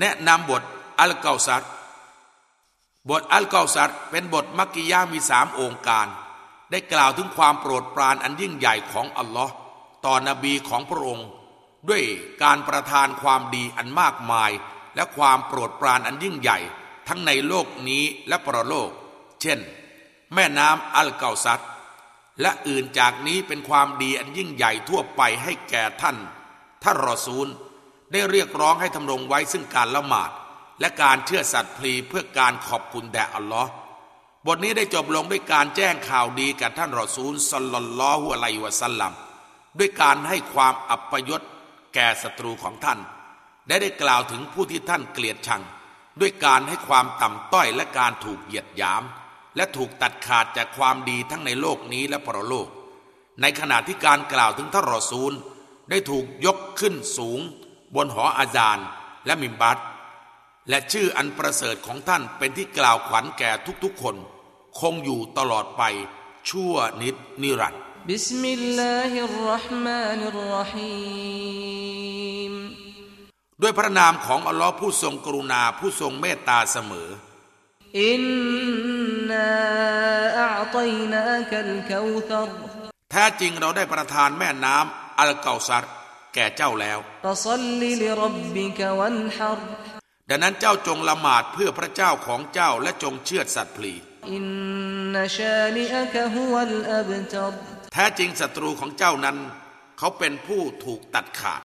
แนะนำบทอัลกาซัดบทอัลกาซัดเป็นบทมักกิยามีสามองค์การ ได้กล่าวถึงความโปรดปรานอันยิ่งใหญ่ของอัลลอฮ์ต่อนบีของพระองค์ ด้วยการประทานความดีอันมากมาย และความโปรดปรานอันยิ่งใหญ่ ทั้งในโลกนี้และปรโลก เช่น แม่น้ำอัลกาซัดและอื่นจากนี้เป็นความดีอันยิ่งใหญ่ทั่วไปให้แก่ท่านท่านรอซูล ได้เรียกร้องให้ทำรงไว้ซึ่งการละหมาด และการเชื่อสัตย์พลีเพื่อการขอบคุณแด่อัลลอฮ์บทนี้ได้จบลงด้วยการแจ้งข่าวดีกับท่านรอซูลสัลลัลลอฮุอะลัยวะสัลลัมด้วยการให้ความอัปยศแก่ศัตรูของท่านและได้กล่าวถึงผู้ที่ท่านเกลียดชัง ด้วยการให้ความต่ำต้อยและการถูกเหยียดหยาม และถูกตัดขาดจากความดีทั้งในโลกนี้และปรโลก ในขณะที่การกล่าวถึงท่านรอซูล ได้ถูกยกขึ้นสูง บนหออาจารย์และมิมบัตและชื่ออันประเสริฐของท่านเป็นที่กล่าวขวัญแก่ทุกๆคน คงอยู่ตลอดไปชั่วนิจนิรันดร์بسم الله الرحمن الرحيم ด้วยพระนามของอัลลอฮ์ผู้ทรงกรุณาผู้ทรงเมตตาเสมอ إنนาอัตยนาคัลกาวซรแท้จริงเราได้ประทานแม่น้ำอัลกาวซัร ก่เจ้าแล้ว ดังนั้นเจ้าจงละหมาดเพื่อพระเจ้าของเจ้าและจงเชื่อสัตว์พลีแท้จริงศัตรูของเจ้านั้น เขาเป็นผู้ถูกตัดขาด